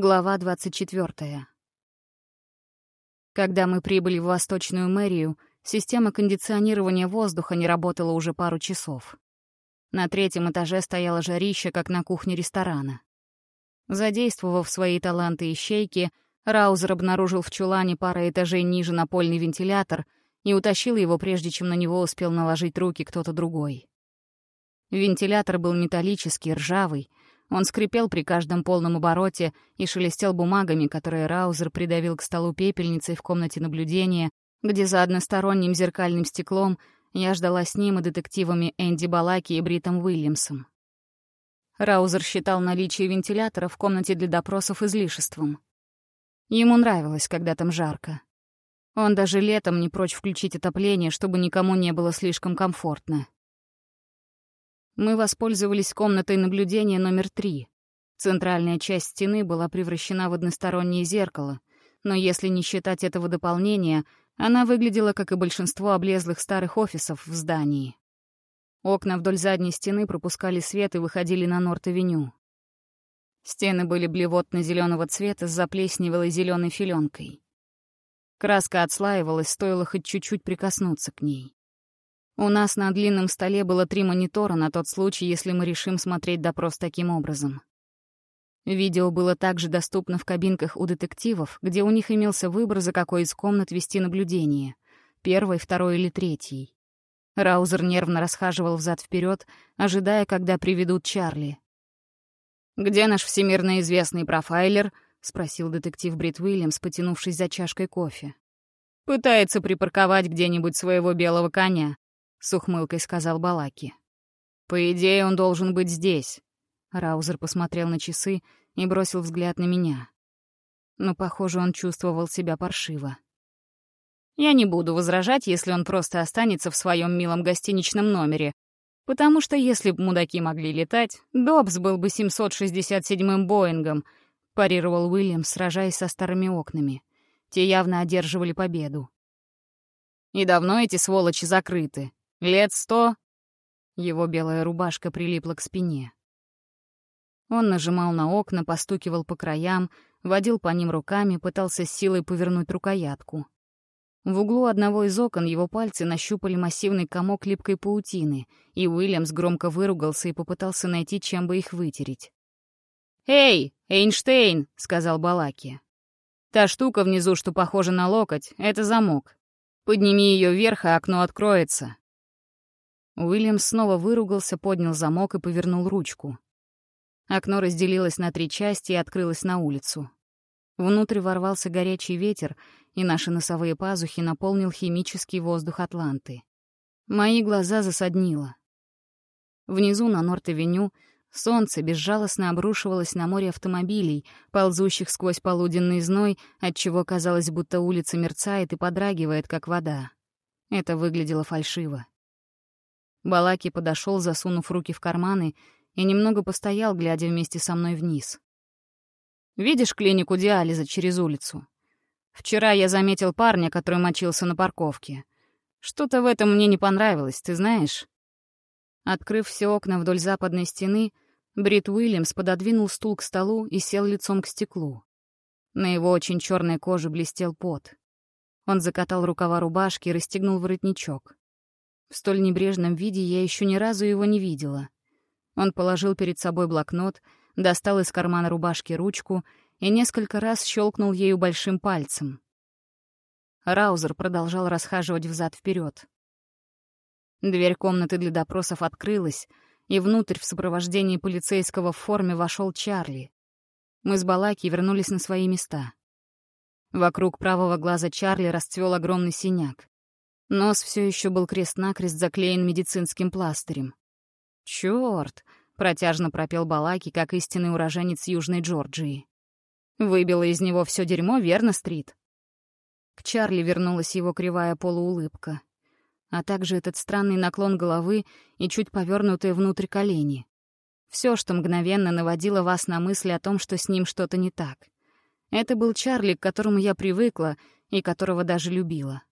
Глава 24. Когда мы прибыли в Восточную мэрию, система кондиционирования воздуха не работала уже пару часов. На третьем этаже стояло жарище, как на кухне ресторана. Задействовав свои таланты и щейки, Раузер обнаружил в чулане пара этажей ниже напольный вентилятор и утащил его, прежде чем на него успел наложить руки кто-то другой. Вентилятор был металлический, ржавый, он скрипел при каждом полном обороте и шелестел бумагами, которые Раузер придавил к столу пепельницей в комнате наблюдения, где за односторонним зеркальным стеклом я ждала с ним и детективами Энди Балаки и Бритом Уильямсом. Раузер считал наличие вентилятора в комнате для допросов излишеством. Ему нравилось, когда там жарко. Он даже летом не прочь включить отопление, чтобы никому не было слишком комфортно. Мы воспользовались комнатой наблюдения номер три. Центральная часть стены была превращена в одностороннее зеркало, но если не считать этого дополнения, она выглядела, как и большинство облезлых старых офисов в здании. Окна вдоль задней стены пропускали свет и выходили на Норт-авеню. Стены были блевотно-зеленого цвета с заплесневелой зеленой филенкой. Краска отслаивалась, стоило хоть чуть-чуть прикоснуться к ней. У нас на длинном столе было три монитора на тот случай, если мы решим смотреть допрос таким образом. Видео было также доступно в кабинках у детективов, где у них имелся выбор, за какой из комнат вести наблюдение — первой, второй или третьей. Раузер нервно расхаживал взад вперед, ожидая, когда приведут Чарли. «Где наш всемирно известный профайлер?» — спросил детектив Брит Уильямс, потянувшись за чашкой кофе. «Пытается припарковать где-нибудь своего белого коня с ухмылкой сказал Балаки. По идее, он должен быть здесь. Раузер посмотрел на часы и бросил взгляд на меня. Но, похоже, он чувствовал себя паршиво. Я не буду возражать, если он просто останется в своем милом гостиничном номере, потому что если бы мудаки могли летать, Добс был бы 767-м Боингом, парировал Уильям, сражаясь со старыми окнами. Те явно одерживали победу. И давно эти сволочи закрыты. Лет сто?» Его белая рубашка прилипла к спине. Он нажимал на окна, постукивал по краям, водил по ним руками, пытался силой повернуть рукоятку. В углу одного из окон его пальцы нащупали массивный комок липкой паутины, и Уильямс громко выругался и попытался найти, чем бы их вытереть. «Эй, Эйнштейн!» — сказал Балаки. «Та штука внизу, что похожа на локоть, — это замок. Подними ее вверх, и окно откроется». Уильям снова выругался, поднял замок и повернул ручку. Окно разделилось на три части и открылось на улицу. Внутрь ворвался горячий ветер, и наши носовые пазухи наполнил химический воздух Атланты. Мои глаза засаднило. Внизу на Норт-авеню солнце безжалостно обрушивалось на море автомобилей, ползущих сквозь полуденный зной, отчего казалось, будто улица мерцает и подрагивает, как вода. Это выглядело фальшиво. Балаки подошел, засунув руки в карманы, и немного постоял, глядя вместе со мной вниз. «Видишь клинику диализа через улицу? Вчера я заметил парня, который мочился на парковке. Что-то в этом мне не понравилось, ты знаешь?» Открыв все окна вдоль западной стены, Брит Уильямс пододвинул стул к столу и сел лицом к стеклу. На его очень черной коже блестел пот. Он закатал рукава рубашки и расстегнул воротничок. В столь небрежном виде я еще ни разу его не видела. Он положил перед собой блокнот, достал из кармана рубашки ручку и несколько раз щелкнул ею большим пальцем. Раузер продолжал расхаживать взад вперед. Дверь комнаты для допросов открылась, и внутрь в сопровождении полицейского в форме вошел Чарли. Мы с Балаки вернулись на свои места. Вокруг правого глаза Чарли расцвел огромный синяк. Нос все еще был крест-накрест заклеен медицинским пластырем. «Чёрт!» — протяжно пропел Балаки, как истинный уроженец Южной Джорджии. «Выбило из него все дерьмо, верно, Стрит?» К Чарли вернулась его кривая полуулыбка, а также этот странный наклон головы и чуть повернутые внутрь колени. Все, что мгновенно наводило вас на мысль о том, что с ним что-то не так. Это был Чарли, к которому я привыкла и которого даже любила.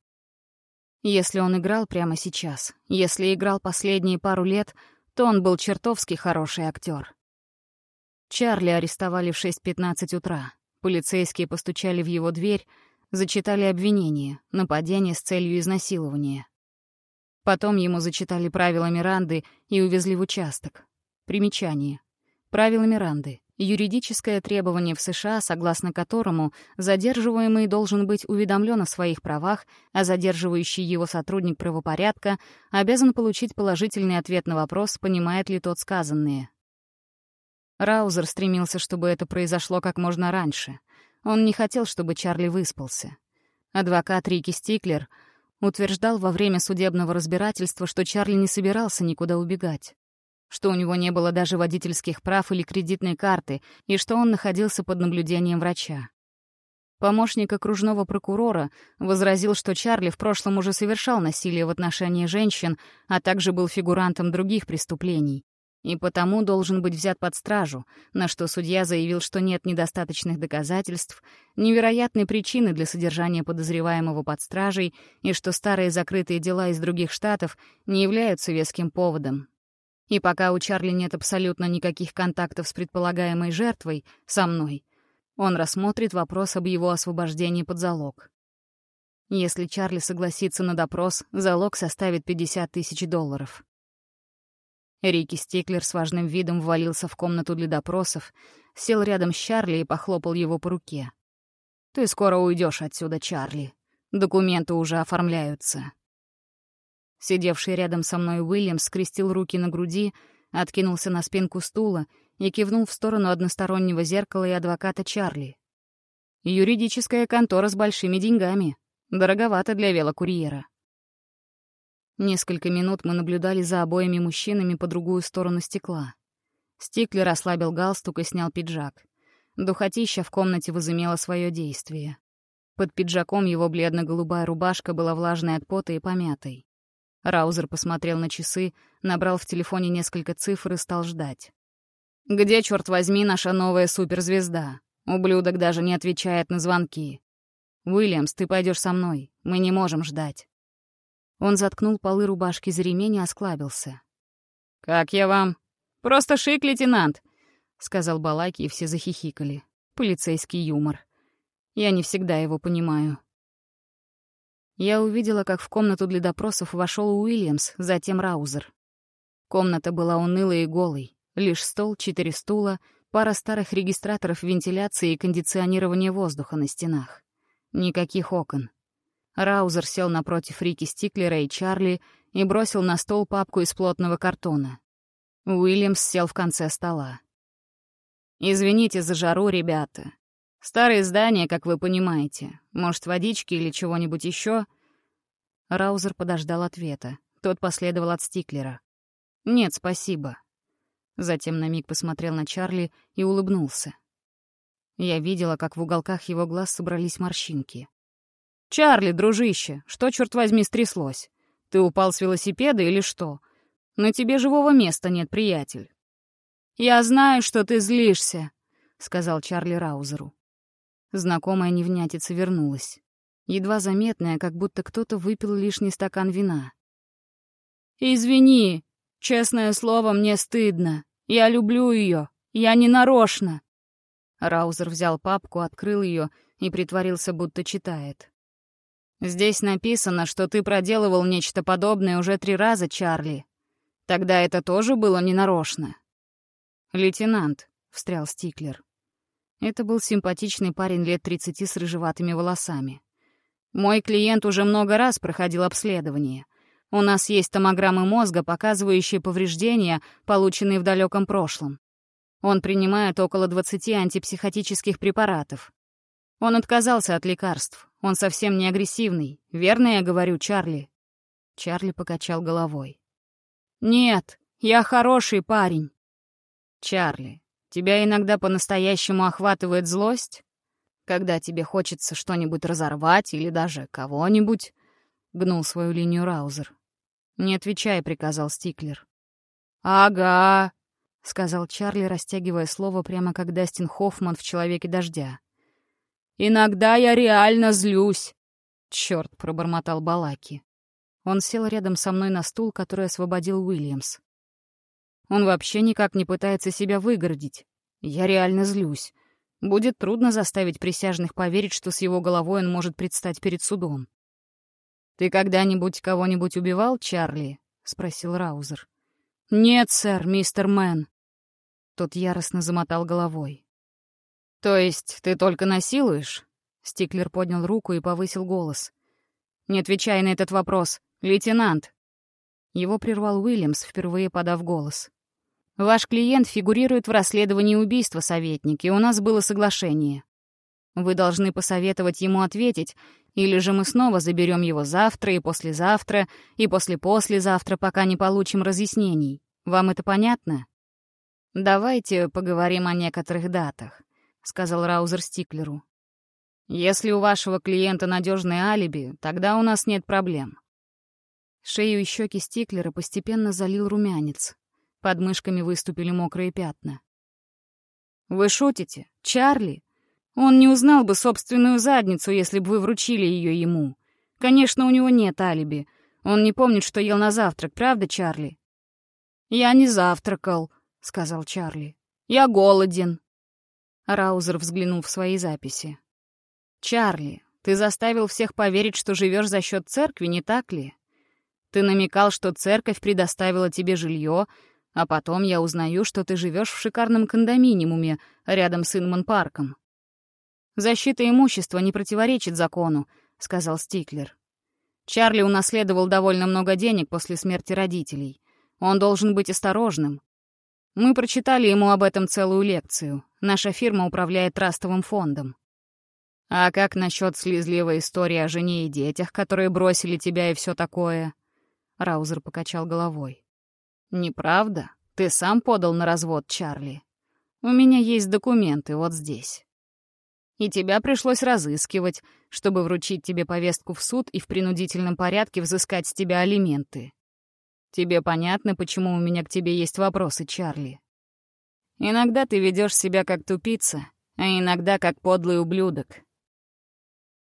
Если он играл прямо сейчас, если играл последние пару лет, то он был чертовски хороший актер. Чарли арестовали в 6.15 утра. Полицейские постучали в его дверь, зачитали обвинение, нападение с целью изнасилования. Потом ему зачитали правила Миранды и увезли в участок. Примечание. Правила Миранды. Юридическое требование в США, согласно которому задерживаемый должен быть уведомлен о своих правах, а задерживающий его сотрудник правопорядка обязан получить положительный ответ на вопрос, понимает ли тот сказанное. Раузер стремился, чтобы это произошло как можно раньше. Он не хотел, чтобы Чарли выспался. Адвокат Рики Стиклер утверждал во время судебного разбирательства, что Чарли не собирался никуда убегать что у него не было даже водительских прав или кредитной карты, и что он находился под наблюдением врача. Помощник окружного прокурора возразил, что Чарли в прошлом уже совершал насилие в отношении женщин, а также был фигурантом других преступлений, и потому должен быть взят под стражу, на что судья заявил, что нет недостаточных доказательств, невероятной причины для содержания подозреваемого под стражей и что старые закрытые дела из других штатов не являются веским поводом, и пока у Чарли нет абсолютно никаких контактов с предполагаемой жертвой, со мной, он рассмотрит вопрос об его освобождении под залог. Если Чарли согласится на допрос, залог составит 50 тысяч долларов. Рики Стиклер с важным видом ввалился в комнату для допросов, сел рядом с Чарли и похлопал его по руке. «Ты скоро уйдешь отсюда, Чарли. Документы уже оформляются». Сидевший рядом со мной Уильям скрестил руки на груди, откинулся на спинку стула и кивнул в сторону одностороннего зеркала и адвоката Чарли. «Юридическая контора с большими деньгами. Дороговато для велокурьера». Несколько минут мы наблюдали за обоими мужчинами по другую сторону стекла. Стиклер ослабил галстук и снял пиджак. Духотища в комнате возымела свое действие. Под пиджаком его бледно-голубая рубашка была влажной от пота и помятой. Раузер посмотрел на часы, набрал в телефоне несколько цифр и стал ждать. «Где, черт возьми, наша новая суперзвезда? Ублюдок даже не отвечает на звонки. Уильямс, ты пойдешь со мной. Мы не можем ждать». Он заткнул полы рубашки за ремень и осклабился. «Как я вам?» «Просто шик, лейтенант», — сказал Балаки, и все захихикали. Полицейский юмор. Я не всегда его понимаю. Я увидела, как в комнату для допросов вошел Уильямс, затем Раузер. Комната была унылой и голой. Лишь стол, четыре стула, пара старых регистраторов вентиляции и кондиционирования воздуха на стенах. Никаких окон. Раузер сел напротив Рики Стиклера и Чарли и бросил на стол папку из плотного картона. Уильямс сел в конце стола. «Извините за жару, ребята. Старые здания, как вы понимаете. Может, водички или чего-нибудь еще? Раузер подождал ответа. Тот последовал от Стиклера. «Нет, спасибо». Затем на миг посмотрел на Чарли и улыбнулся. Я видела, как в уголках его глаз собрались морщинки. «Чарли, дружище, что, черт возьми, стряслось? Ты упал с велосипеда или что? На тебе живого места нет, приятель». «Я знаю, что ты злишься», — сказал Чарли Раузеру. Знакомая невнятица вернулась. Едва заметная, как будто кто-то выпил лишний стакан вина. «Извини, честное слово, мне стыдно. Я люблю ее. Я не нарочно». Раузер взял папку, открыл ее и притворился, будто читает. «Здесь написано, что ты проделывал нечто подобное уже три раза, Чарли. Тогда это тоже было ненарочно». «Лейтенант», — встрял Стиклер. Это был симпатичный парень лет 30 с рыжеватыми волосами. Мой клиент уже много раз проходил обследование. У нас есть томограммы мозга, показывающие повреждения, полученные в далеком прошлом. Он принимает около 20 антипсихотических препаратов. Он отказался от лекарств. Он совсем не агрессивный. Верно я говорю, Чарли?» Чарли покачал головой. «Нет, я хороший парень». «Чарли, Тебя иногда по-настоящему охватывает злость? Когда тебе хочется что-нибудь разорвать или даже кого-нибудь?» — гнул свою линию Раузер. «Не отвечай», — приказал Стиклер. «Ага», — сказал Чарли, растягивая слово прямо как Дастин Хоффман в «Человеке дождя». «Иногда я реально злюсь!» «Чёрт!» — пробормотал Балаки. Он сел рядом со мной на стул, который освободил Уильямс. Он вообще никак не пытается себя выгородить. Я реально злюсь. Будет трудно заставить присяжных поверить, что с его головой он может предстать перед судом. «Ты когда-нибудь кого-нибудь убивал, Чарли?» — спросил Раузер. «Нет, сэр, мистер Мэн». Тот яростно замотал головой. «То есть ты только насилуешь?» Стиклер поднял руку и повысил голос. «Не отвечай на этот вопрос, лейтенант!» Его прервал Уильямс, впервые подав голос. Ваш клиент фигурирует в расследовании убийства, советник, и у нас было соглашение. Вы должны посоветовать ему ответить, или же мы снова заберем его завтра и послезавтра, и послепослезавтра, пока не получим разъяснений. Вам это понятно? «Давайте поговорим о некоторых датах», — сказал Раузер Стиклеру. «Если у вашего клиента надежное алиби, тогда у нас нет проблем». Шею и щеки Стиклера постепенно залил румянец. Под мышками выступили мокрые пятна. «Вы шутите? Чарли? Он не узнал бы собственную задницу, если бы вы вручили ее ему. Конечно, у него нет алиби. Он не помнит, что ел на завтрак, правда, Чарли?» «Я не завтракал», — сказал Чарли. «Я голоден». Раузер взглянул в свои записи. «Чарли, ты заставил всех поверить, что живешь за счет церкви, не так ли? Ты намекал, что церковь предоставила тебе жилье, а потом я узнаю, что ты живешь в шикарном кондоминиуме рядом с Инман-парком. «Защита имущества не противоречит закону», — сказал Стиклер. «Чарли унаследовал довольно много денег после смерти родителей. Он должен быть осторожным. Мы прочитали ему об этом целую лекцию. Наша фирма управляет трастовым фондом. А как насчет слезливой истории о жене и детях, которые бросили тебя и все такое?» Раузер покачал головой. «Неправда? Ты сам подал на развод, Чарли. У меня есть документы вот здесь. И тебя пришлось разыскивать, чтобы вручить тебе повестку в суд и в принудительном порядке взыскать с тебя алименты. Тебе понятно, почему у меня к тебе есть вопросы, Чарли? Иногда ты ведешь себя как тупица, а иногда как подлый ублюдок.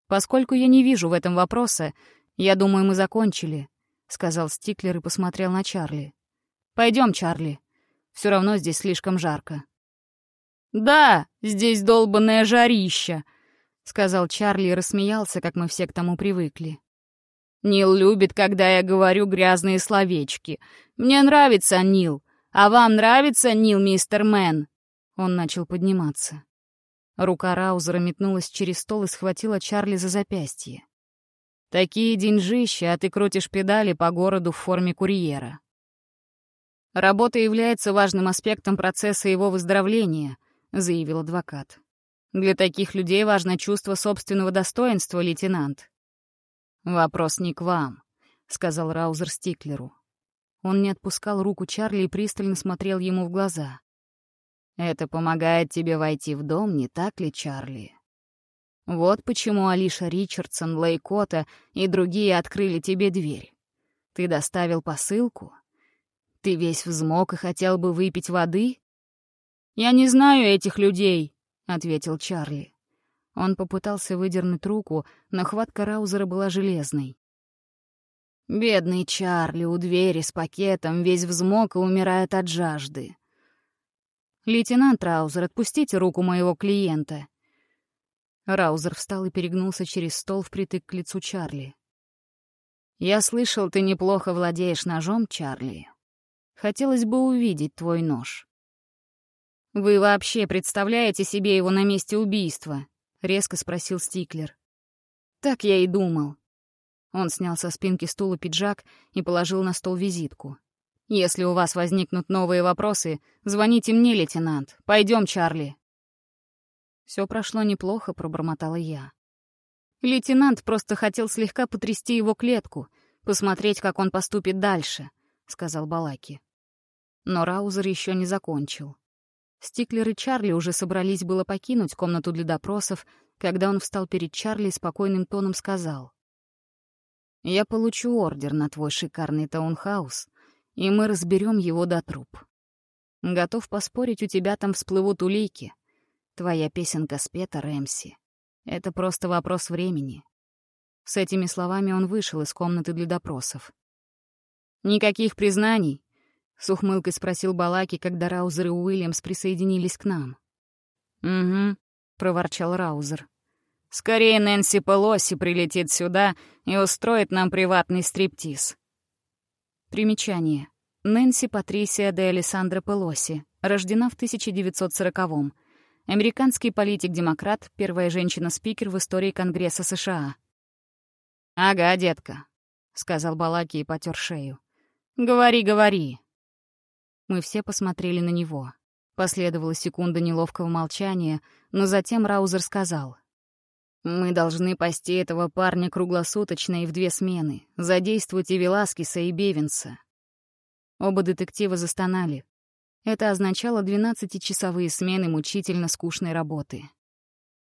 Поскольку я не вижу в этом вопроса, я думаю, мы закончили», — сказал Стиклер и посмотрел на Чарли. Пойдем, Чарли. Все равно здесь слишком жарко. Да, здесь долбанное жарище, сказал Чарли и рассмеялся, как мы все к тому привыкли. Нил любит, когда я говорю грязные словечки. Мне нравится Нил. А вам нравится Нил, мистер Мэн? Он начал подниматься. Рука Раузера метнулась через стол и схватила Чарли за запястье. «Такие деньжища, а ты крутишь педали по городу в форме курьера. «Работа является важным аспектом процесса его выздоровления», — заявил адвокат. «Для таких людей важно чувство собственного достоинства, лейтенант». «Вопрос не к вам», — сказал Раузер Стиклеру. Он не отпускал руку Чарли и пристально смотрел ему в глаза. «Это помогает тебе войти в дом, не так ли, Чарли?» Вот почему Алиша Ричардсон, Лейкота и другие открыли тебе дверь. Ты доставил посылку, ты весь взмок и хотел бы выпить воды? Я не знаю этих людей, ответил Чарли. Он попытался выдернуть руку, но хватка Раузера была железной. Бедный Чарли у двери с пакетом, весь взмок и умирает от жажды. «Лейтенант Раузер, отпустите руку моего клиента». Раузер встал и перегнулся через стол впритык к лицу Чарли. «Я слышал, ты неплохо владеешь ножом, Чарли. Хотелось бы увидеть твой нож. «Вы вообще представляете себе его на месте убийства?» — резко спросил Стиклер. «Так я и думал». Он снял со спинки стула пиджак и положил на стол визитку. «Если у вас возникнут новые вопросы, звоните мне, лейтенант. Пойдем, Чарли». Все прошло неплохо, пробормотала я. Лейтенант просто хотел слегка потрясти его клетку, посмотреть, как он поступит дальше, сказал Балаки. Но Раузер еще не закончил. Стиклер и Чарли уже собрались было покинуть комнату для допросов, когда он встал перед Чарли и спокойным тоном сказал. «Я получу ордер на твой шикарный таунхаус, и мы разберем его до труп. Готов поспорить, у тебя там всплывут улики. Твоя песенка спета, Рэмси. Это просто вопрос времени». С этими словами он вышел из комнаты для допросов. «Никаких признаний, с ухмылкой спросил Балаки, когда Раузер и Уильямс присоединились к нам. «Угу», — проворчал Раузер. «Скорее Нэнси Пелоси прилетит сюда и устроит нам приватный стриптиз». Примечание. Нэнси Патрисия де Алессандро Пелоси, рождена в 1940-м. Американский политик-демократ, первая женщина-спикер в истории Конгресса США. «Ага, детка», — сказал Балаки и потер шею. «Говори, говори». Мы все посмотрели на него. Последовала секунда неловкого молчания, но затем Раузер сказал. «Мы должны пасти этого парня круглосуточно и в две смены. Задействуйте Веласкиса и Бевинса». Оба детектива застонали. Это означало 12-часовые смены мучительно скучной работы.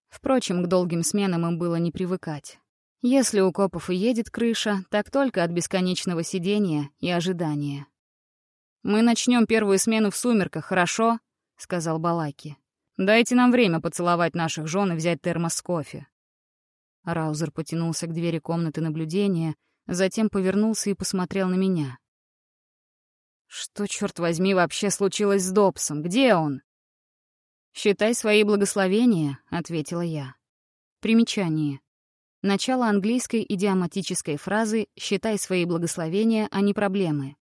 Впрочем, к долгим сменам им было не привыкать. Если у копов и едет крыша, так только от бесконечного сидения и ожидания. «Мы начнем первую смену в сумерках, хорошо?» — сказал Балаки. «Дайте нам время поцеловать наших жен и взять термос с кофе». Раузер потянулся к двери комнаты наблюдения, затем повернулся и посмотрел на меня. «Что, черт возьми, вообще случилось с Добсом? Где он?» «Считай свои благословения», — ответила я. Примечание. Начало английской идиоматической фразы «считай свои благословения, а не проблемы».